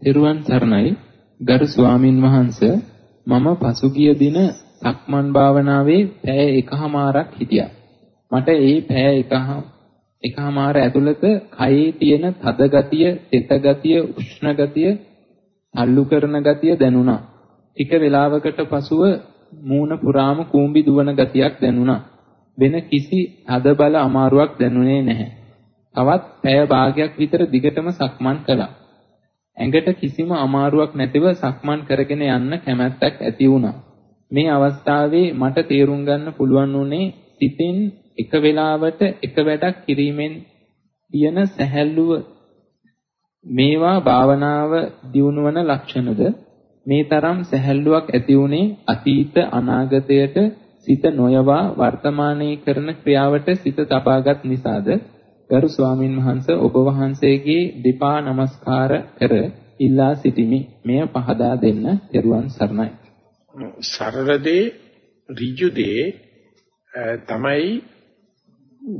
තෙරුවන් සරණයි ගරු ස්වාමින් වහන්සේ මම පසුගිය දින සක්මන් භාවනාවේ පැය එකහමාරක් හිටියා. මට ඒ පැය එකහමාර ඇතුළත කයේ තියෙන තද ගතිය, තෙත ගතිය, උෂ්ණ ගතිය, අල්ලු කරන ගතිය දැනුණා. ටික වේලාවකට පසුව මූණ පුරාම කූඹි දුවන ගතියක් දැනුණා. වෙන කිසි අද බල අමාරුවක් දැනුනේ නැහැ. තවත් පැය භාගයක් විතර දිගටම සක්මන් කළා. ඇඟට කිසිම අමාරුවක් නැතිව සක්මන් කරගෙන යන්න කැමැත්තක් ඇති වුණා. මේ අවස්ථාවේ මට තේරුම් ගන්න පුළුවන් වුණේ සිතින් එක වෙලාවට එක වැඩක් කිරීමෙන් තියෙන සැහැල්ලුව. මේවා භාවනාව දියුණුවන ලක්ෂණද? මේ තරම් සැහැල්ලුවක් ඇති වුණේ අතීත අනාගතයට සිත නොයවා වර්තමානයේ කරන ක්‍රියාවට සිත තබාගත් නිසාද? ගරු ස්වාමින් වහන්සේ ඔබ වහන්සේගේ දෙපා නමස්කාර කර ඉල්ලා සිටිමි. මෙය පහදා දෙන්න ත්වන් සරණයි. සරලදී ඍජුදී තමයි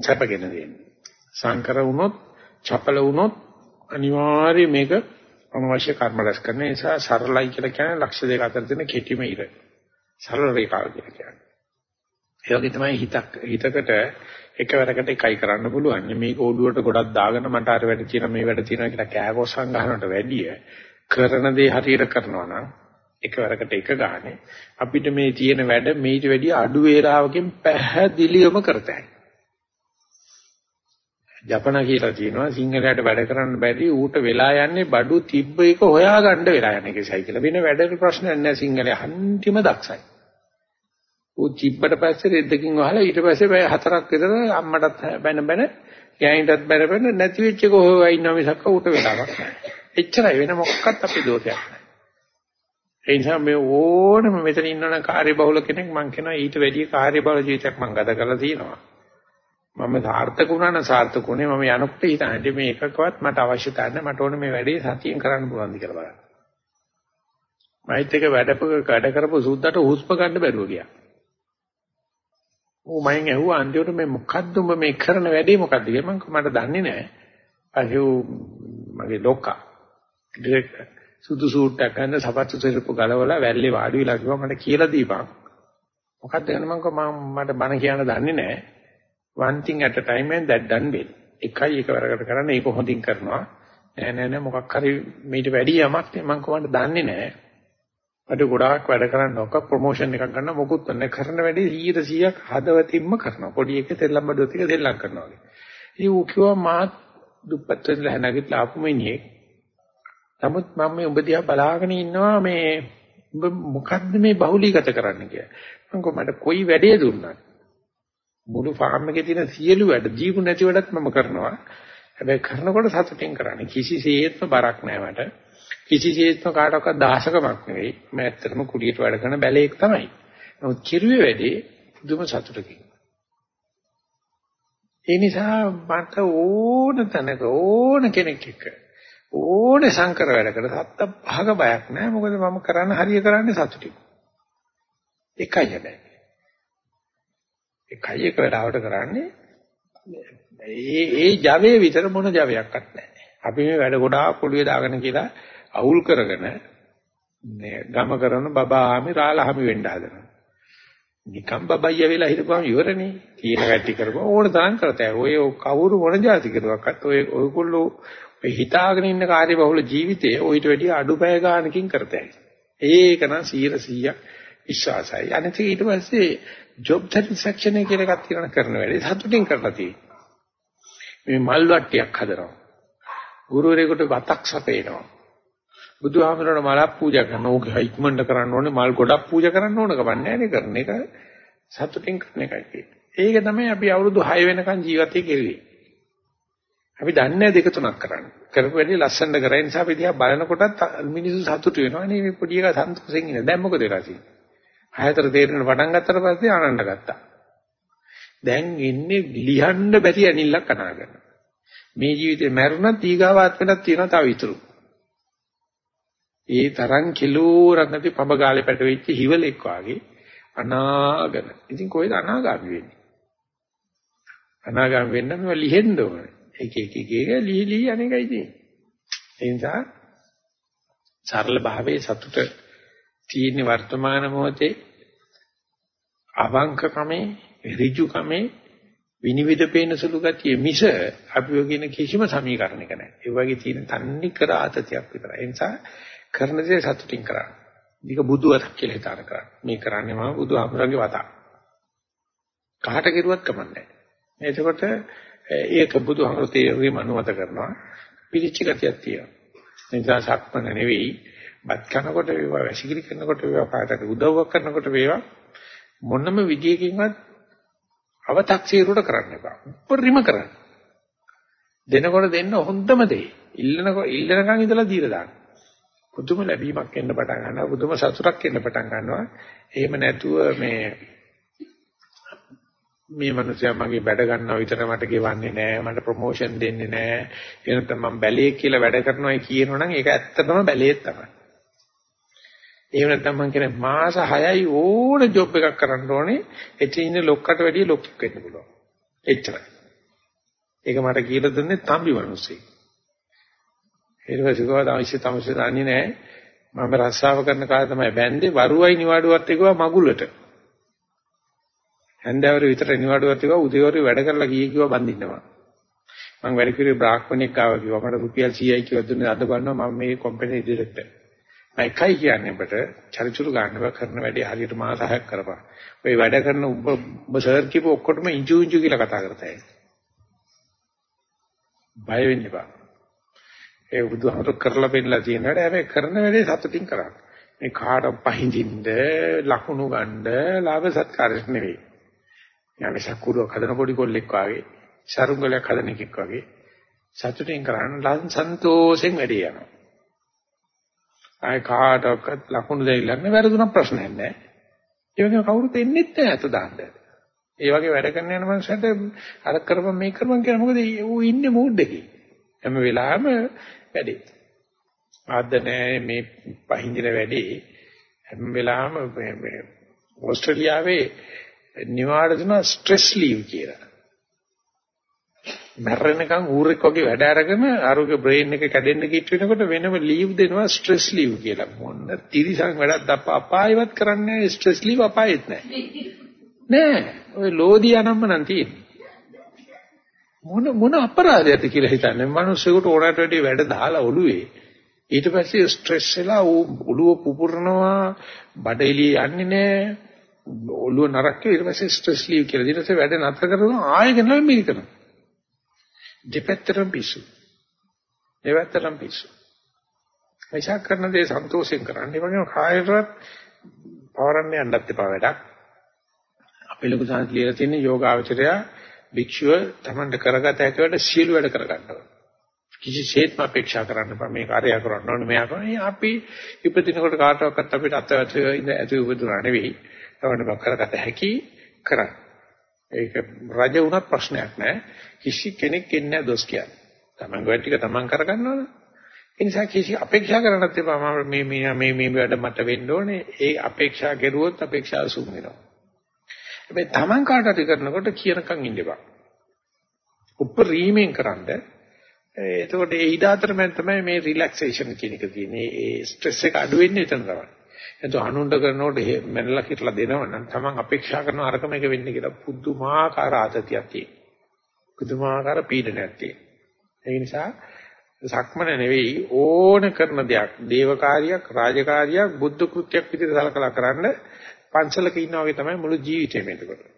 සැපගෙන දෙන්නේ. සංකර වුණොත්, චපල වුණොත් අනිවාර්යයෙන් මේක අනවශ්‍ය කර්ම රැස් කරන නිසා සරලයි කියලා කියන්නේ ලක්ෂ දෙක අතර තියෙන කෙටිම ඉර. සරල රේඛාව කියලා කියන්නේ. ඒ වගේ තමයි හිතක් හිතකට එකවරකට එකයි කරන්න පුළුවන්. මේක ඔළුවට ගොඩක් දාගෙන මට අර වැඩ තියෙන මේ වැඩ තියෙන කියලා කෑගොස්සන් ගන්නවට වැඩිය කරන දේ හරියට කරනවා නම් එකවරකට එක ගානේ අපිට මේ තියෙන වැඩ මේට වැඩිය අඩු වේලාවකින් පැහැදිලිවම කරතයි. ජපන කියලා කියනවා සිංහලයට වැඩ කරන්න බැරි ඌට වෙලා යන්නේ බඩු තිබ්බ එක හොයාගන්න වෙලා යන එකයි කියලා. වෙන වැඩ ප්‍රශ්නයක් නැහැ සිංහලයේ අන්තිම දක්ෂයි. ඌ චිබ්බට පස්සේ රෙද්දකින් වහලා ඊට පස්සේ බය හතරක් විතර අම්මටත් බැන බැන ගෑනිටත් බැන බැන නැති වෙච්ච එක හොයවා ඉන්නවා මිසක් ඌට වෙලාවක් නැහැ. එච්චරයි වෙන මොකක්වත් අපි දෝෂයක් නැහැ. ඒ නිසා මේ ඕනම මෙතන ඉන්නවනම් කාර්යබහුල කෙනෙක් මං කියනවා ඊට වැඩිය කාර්යබහුල ජීවිතයක් මං ගත කරලා තියෙනවා. මම සාර්ථක වුණා නම් සාර්ථක උනේ මම යනකොට හිතන්නේ මේ එකකවත් මට අවශ්‍යතාවය නැහැ මට ඕනේ මේ වැඩේ සතියෙන් කරන්න පුළුවන්ද කියලා බලන්න. මයිත් එක වැඩපක වැඩ කරපු සුද්දට හුස්ම ගන්න බැරුව ගියා. ඌ මයින් ඇහුවා අන්තිමට මේ මොකද්ද උඹ මේ කරන වැඩේ මොකද්ද කියලා මම මට දන්නේ නැහැ. අහු මගේ ලොක්කා ඩිරෙක්ටර් සුදු සූට් එකක් ගන්න සපත්තු සිරප්පු ගලවලා වැල්ලේ වාඩි වෙලා කිව්වා මට කියලා දීපන්. මොකක්ද ගන්න මම මට බණ කියන්න දන්නේ නැහැ. one thing at a time and that done well. එකයි එකවරකට කරන්නේ ඒක හොඳින් කරනවා. නෑ නෑ නෑ මොකක් හරි මීට වැඩි යමක් මම කොහොමද දන්නේ නෑ. මට ගොඩාක් වැඩ කරන්න ඕක ප්‍රොමෝෂන් එකක් ගන්න මොකුත් නැහැ. කරන වැඩේ 100%ක් හදවතින්ම කරනවා. පොඩි එකේ සෙල්ලම් බඩුවත් එක සෙල්ලම් කරනවා වගේ. ඉතින් ඌ කිව්වා මා දුප්පත් වෙලා නැගිටලා ආපු මිනිහෙක්. නමුත් මම මේ උඹ දිහා බලාගෙන ඉන්නවා මේ උඹ මොකද්ද මේ බහුලීගත කරන්න කියලා. මම කොහොමද කොයි වැඩේ දුන්නත් මුළු ෆාම් එකේ තියෙන සියලු වැඩ ජීවු නැති වැඩත් මම කරනවා. හැබැයි කරනකොට සතුටින් කරන්නේ. කිසිසේත්ම බරක් නෑ මට. කිසිසේත්ම කාටවත් දහසකමක් නෙවෙයි. මම ඇත්තටම කුඩියට වැඩ කරන බැලේක් තමයි. නමුත් කිරුවේ වැඩේ දුම සතුටකින්. ඒ නිසා මට ඕන තැනක ඕන කෙනෙක් එක්ක ඕනේ සංකර වැඩකට සත්ත පහක බයක් නැහැ. මොකද මම කරන්න හරිය කරන්නේ සතුටින්. එකයි හැබැයි. එකයි එක වෙලාවට කරන්නේ ඒ ඒ ජවයේ විතර මොන ජවයක්වත් නැහැ. අපි මේ වැඩ ගොඩාක් පොළුවේ දාගෙන කියලා අවුල් කරගෙන ගම කරන බබාහමි රාලහමි වෙන්න හදනවා. නිකම් බබයිය වෙලා හිටපුවම ඉවරනේ. කියන කට්ටි කරපුවා ඕන තරම් කරතේ. ඔය කවුරු මොන જાති කරුවක්වත් ඔය ඔයගොල්ලෝ ඔය හිතාගෙන ඉන්න කාර්ය බහුල ජීවිතයේ ඔయిత වැඩිය අඩුපය ගානකින් කරතේ. ඒක නම් 100ක් විශ්වාසයි. අනිත් ඊට පස්සේ ජොබ් සැටිස්ෆැක්ෂන් එක කියලා එකක් තියෙනවා කරන වැඩේ සතුටින් කරලා තියෙනවා. මේ මල් වට්ටියක් හදනවා. ගුරුවරයෙකුට බතක් සපේනවා. බුදුහාමරණ මලක් පූජා කරනවා. ඕක ඉක්මනට කරන්න ඕනේ මල් ගොඩක් පූජා කරන්න ඕන කමන්නේ නැහැ කරන එක සතුටින් කරන එකයි ඒක තමයි අපි අවුරුදු 6 වෙනකන් ජීවිතේ කෙරුවේ. අපි දන්නේ දෙක තුනක් කරන්න. කරපු වැඩි ලස්සනට කරේ නිසා අපි දිහා බලනකොටත් මිනිස්සු සතුටු වෙනවා. නේ මේ පොඩි එකා සතුටුසෙන් ඉන්නේ. දැන් මොකද වෙලා තියෙන්නේ? හයතර තේරෙන පටන් ගත්තට පස්සේ ආනන්ද ගත්තා. දැන් ඉන්නේ ලියන්න බැරි ඇනිල්ලක් අනාගෙන. මේ ජීවිතේ මැරුණත් ඊගාවාත් වෙනත් තියෙනවා තව ඉතුරු. ඒ තරම් කිලෝරක් නැති පබගාලේ පැටවෙච්ච හිවලෙක් වාගේ අනාගන. ඉතින් කොහෙද අනාගාමි වෙන්නේ? අනාගාමි වෙන්න මේ ලිහෙන්න ඕනේ. එක එක එක එක ලී ලී අනේකයි තියෙන්නේ. ඒ නිසා සරල භාවයේ සතුට තියෙන වර්තමාන මොහොතේ අවංකකමේ ඍජුකමේ විනිවිද පේන සුළු ගතිය මිස අපි ඔය කිසිම සමීකරණයක නැහැ. ඒ වගේ තියෙන තන්නේ කර ආතතියක් විතරයි. ඒ නිසා කරන දේ සතුටින් කරන්න. මේක බුදුවරක් කියලා හිතාන කරන්න. මේ කරන්නේ මම බුදුහාමුදුරන්ගේ වතා. කහට කෙරුවත් කමන්නේ නැහැ. එතකොට ඒක බුදුහාමුදුරේ මනුවත කරනවා. පිළිච්ච ගතියක් තියෙනවා. ඒ නිසා සක්මන නෙවෙයි බත් කනකොට වේවා වැසිකිලි කරනකොට වේවා කාටට උදව්වක් කරනකොට වේවා මොනම විදියකින්වත් අව탁සීරුට කරන්න එපා. උපරිම කරන්න. දෙනකොට දෙන්න හොඳම දේ. ඉල්ලනකොට ඉල්ලනකන් ඉඳලා දීලා දාන්න. පුදුම ලැබීමක් එන්න පටන් ගන්නවා. පුදුම සතුටක් එන්න පටන් ගන්නවා. එහෙම නැතුව මේ මේ මනුස්සයා මගේ වැඩ ගන්නවා විතර මට ගෙවන්නේ නැහැ මට ප්‍රොමෝෂන් දෙන්නේ නැහැ එනතම මම බැලේ කියලා වැඩ කරනවා කියනවනම් ඒක ඇත්තටම බැලේ තමයි. එහෙම නැත්නම් මම කියන්නේ මාස 6යි ඕන ජොබ් එකක් කරන්න ඕනේ. එතන ඉන්න ලොක්කට වැඩිය ලොක්ෙක් වෙන්න පුළුවන්. එච්චරයි. ඒක මට කියලා දුන්නේ තම්බි මිනිස්සෙක් ඊට පස්සේ කවදා අවශ්‍ය තමසේ දන්නේ නැහැ මම රස්සාව කරන කාලේ තමයි බැන්දේ වරුවයි නිවාඩුවත් එකවා මගුලට හැන්දෑවර විතර නිවාඩුවක් තිබා උදේවරු වැඩ කරලා ගියේ කිව්වා බඳින්නවා. මම වැඩ කිව්වේ බ්‍රාහ්මණෙක් ආවා කිව්වා මට රුපියල් 100යි කියලා දුන්නේ අද බලනවා මම මේ කම්පැනි ඩිරෙක්ටර්. මම එකයි කියන්නේ ඔබට චරිචුරු ගන්නව කරන වැඩේ හරියට මාස 6ක් කරපන්. ඔය වැඩ කරන ඔබ ඔබ සර් කියපු ඔක්කොටම ඉංජු ඉංජු කියලා කතා කරතයි. බය වෙන්න එපා. ඒ බුදුහමතු කරලා පෙන්නලා තියෙන වැඩ හැබැයි කරන වැඩේ සතුටින් කරන්න. මේ කාට පහින්දින්ද ලකුණු ගන්න ලාභ සත්කාරයක් නෙවෙයි. යන්නේ සකුරුව හදන පොඩි කොල්ලෙක් වගේ, සරුංගලයක් හදන එකෙක් වගේ සතුටින් කරන්න ලන් සන්තෝෂෙන් වැඩි යනවා. ආය කාටවත් ලකුණු දෙයිලා නැහැ වැරදුනක් ප්‍රශ්නයක් නැහැ. ඒ වගේම කවුරුත් එන්නෙත් නැහැ අත දාන්න. ඒ වගේ වැඩ කරන යන මනුස්සයට අර කරපම් මේ කරපම් කියන මොකද ඌ ඉන්නේ මූඩ් එකේ. හැම වෙලාවෙම වැඩේ. ආද්ද නැහැ මේ පහින්දින වැඩේ හැම වෙලාවෙම මේ ඕස්ට්‍රේලියාවේ නිවාඩ දෙනවා ස්ට්‍රෙස් ලීව් කියලා. මැරෙනකන් ඌරෙක් වගේ වැඩ අරගෙන ආරෝග්‍ය බ්‍රේන් එක කැඩෙන්න කිට් වෙනකොට වෙනම ලීව් දෙනවා ස්ට්‍රෙස් ලීව් කියලා. මොන්න තිරිසන් වැඩක් දප්ප අපායවත් කරන්නේ ස්ට්‍රෙස් ලීව් අපායෙත් නැහැ. නෑ. ඔය ලෝදී අනම්ම නම් තියෙන්නේ. මොන මොන අපරාධයක්ද කියලා හිතන්නේ. මිනිස්සුන්ට ඕනට වැඩි වැඩ දාලා ඔළුවේ. ඊට පස්සේ ස්ට්‍රෙස් වෙලා ඔළුව පුපුරනවා බඩ එළිය යන්නේ නැහැ ඔළුව නරක ඊට පස්සේ ස්ට්‍රෙස් ලීව් කියලා. ඊට පස්සේ වැඩ නතර කරනවා ආයෙ ගෙනල්ලා මේක කරනවා. දෙපැත්තටම පිස්සු. දෙපැත්තටම පිස්සු. එයිසා කරන දේ සන්තෝෂයෙන් කරන්න. ඒ වගේම කායයටවත් පවරන්න යන්නත් එපා වැඩක්. අපේ ලොකු සාන්ති ලියලා තියෙන යෝගාවචරය භික්ෂුව තමන්ට කරගත හැකි වැඩ සියලු වැඩ කරගන්නවා කිසිසේත්ම අපේක්ෂා කරන්න බෑ මේ කාර්යය කරන්න ඕනේ මෙයා කරන්නේ අපි ඉපදිනකොට කාටවත් අපිට අත්‍යවශ්‍ය ඉඳ ඇති උපදුනා නෙවෙයි තමන්න කරගත හැකි කරන්න. ඒක රජ වුණත් ප්‍රශ්නයක් නෑ. කිසි කෙනෙක් එන්නේ දොස් කියන්නේ. තමන් ගොඩ ටික තමන් කරගන්නවනේ. ඒ නිසා කිසි අපේක්ෂා කරන්නත් එපා මම මේ මේ මේ මේ වැඩ මට වෙන්න ඕනේ. ඒ අපේක්ෂා කෙරුවොත් අපේක්ෂාව සුන් වෙනවා. හැබැයි තමන් කාටද කරනකොට කියනකම් ඉන්න එපා. උපරිමයෙන් කරන්ද එතකොට ඒ ඉඩ අතරමැද තමයි මේ රිලැක්සේෂන් කියන එක තියෙන්නේ. ඒ ස්ට්‍රෙස් එක අඩු වෙන්නේ එතන තමයි. එතකොට අනුණ්ඩ කරනකොට මැනලා කියලා දෙනවනම් Taman අපේක්ෂා කරන අරකම එක වෙන්නේ කියලා පුදුමාකාර ආතතියක් තියෙනවා. පුදුමාකාර පීඩනයක් තියෙනවා. ඒ නිසා සක්මන නෙවෙයි ඕන කරන දෙයක් දේවකාරියක් රාජකාරියක් බුද්ධ කෘත්‍යයක් විදිහට සලකලා කරන්න පන්සලක ඉන්නා වගේ තමයි මුළු ජීවිතේම එතකොට.